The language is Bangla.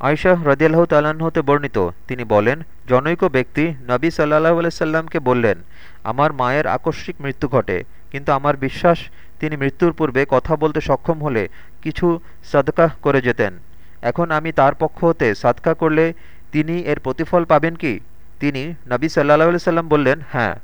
আয়শাহ রদিয়াল্লাহ তাল্লাহ্ন হতে বর্ণিত। তিনি বলেন, জনৈক ব্যক্তি নবী সাল্লাহ আলাইসাল্লামকে বললেন, আমার মায়ের আকস্মিক মৃত্যু ঘটে, কিন্তু আমার বিশ্বাস, তিনি মৃত্যুর পূর্বে কথা বলতে সক্ষম হলে কিছু সাদকাহ করে যেতেন। এখন আমি তার পক্ষ হতে সাদকা করলে তিনি এর প্রতিফল পাবেন কি? তিনি নবী সাল্লাহ সাল্লাম বললেন হ্যাঁ।